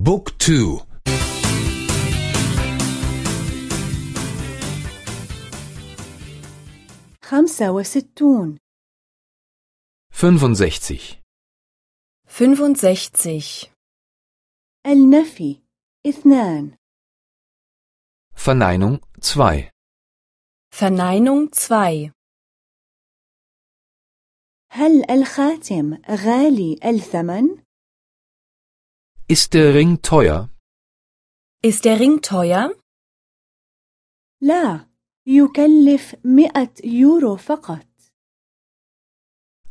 بوك تو خمسة وستون 65 65. النفي اثنان Verneinung 2 Verneinung 2. هل الخاتم غالي الثمن؟ Ist der Ring teuer? Ist der Ring teuer? لا يكلف مئة يورو فقط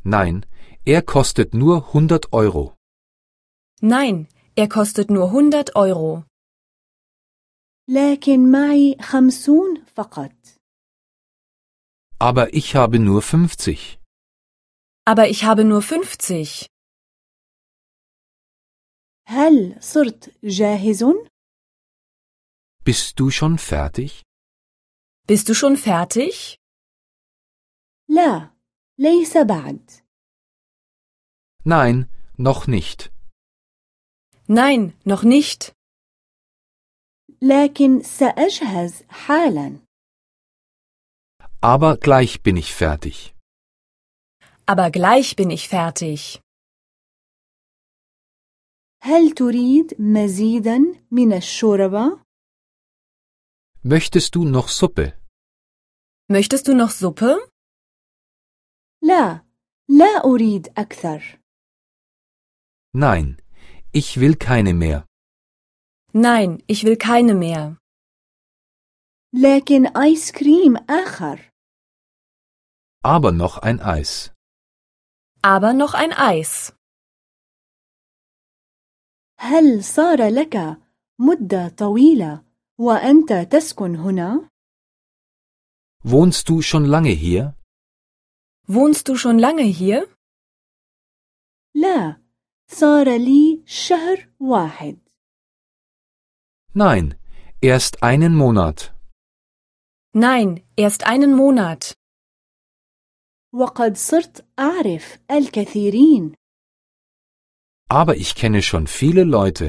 Nein, er kostet nur 100 Euro. Nein, er kostet nur 100 Euro. لكن معي خمسون فقط Aber ich habe nur 50. Aber ich habe nur 50. هل صرت جاهز؟ Bist du schon fertig? Bist du schon fertig? لا ليس بعد Nein, noch nicht. Nein, noch nicht. لكن سأجهز حالا Aber gleich bin ich fertig. Aber gleich bin ich fertig. هل تريد مزيدا من الشوربة؟ Möchtest du noch Suppe? Möchtest du noch Suppe? لا لا أريد أكثر Nein, ich will keine mehr. Nein, ich will keine mehr. لكن آيس كريم آخر Aber noch ein Eis. Aber noch ein Eis. هل صار لك مدة طويلة وأنت تسكن هنا؟ Wohnst du schon lange hier? Wohnst du schon lange hier? لا صار لي شهر واحد Nein, erst einen Monat. Nein, erst einen Monat. وقد صرت أعرف الكثيرين Aber ich kenne schon viele Leute.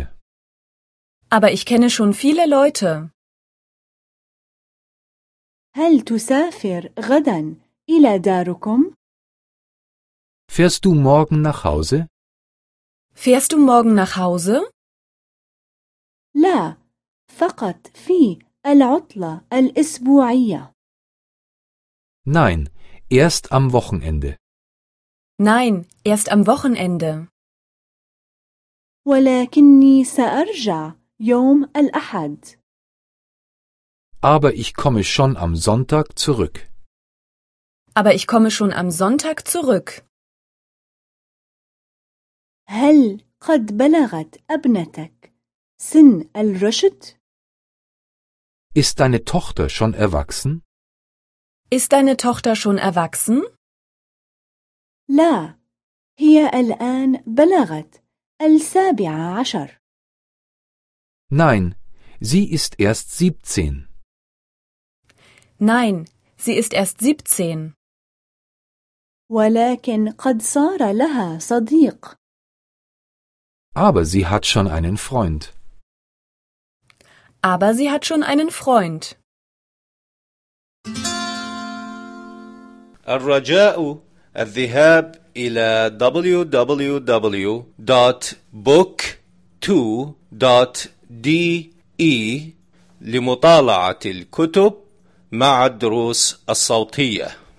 Aber ich kenne schon viele Leute. هل تسافر غدا إلى داركم؟ Fährst du morgen nach Hause? Fährst du morgen nach Hause? لا فقط في العطلة الأسبوعية Nein, erst am Wochenende. Nein, erst am Wochenende. ولكني سأرجع يوم الأحد Aber ich komme schon am Sonntag zurück. Aber ich komme schon am Sonntag zurück. هل قد بلغت ابنتك سن الرشد؟ Ist deine Tochter schon erwachsen? Ist deine Tochter schon erwachsen? لا هي الآن بلغت السابعة عشر Nein, sie ist erst 17. Nein, sie ist erst 17. ولكن قد صار لها صديق Aber sie hat schon einen Freund. Aber sie hat schon einen Freund. الرجاء الذهاب إلى www.book2.de لمطالعة الكتب مع الدروس الصوتية.